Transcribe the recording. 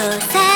so sad.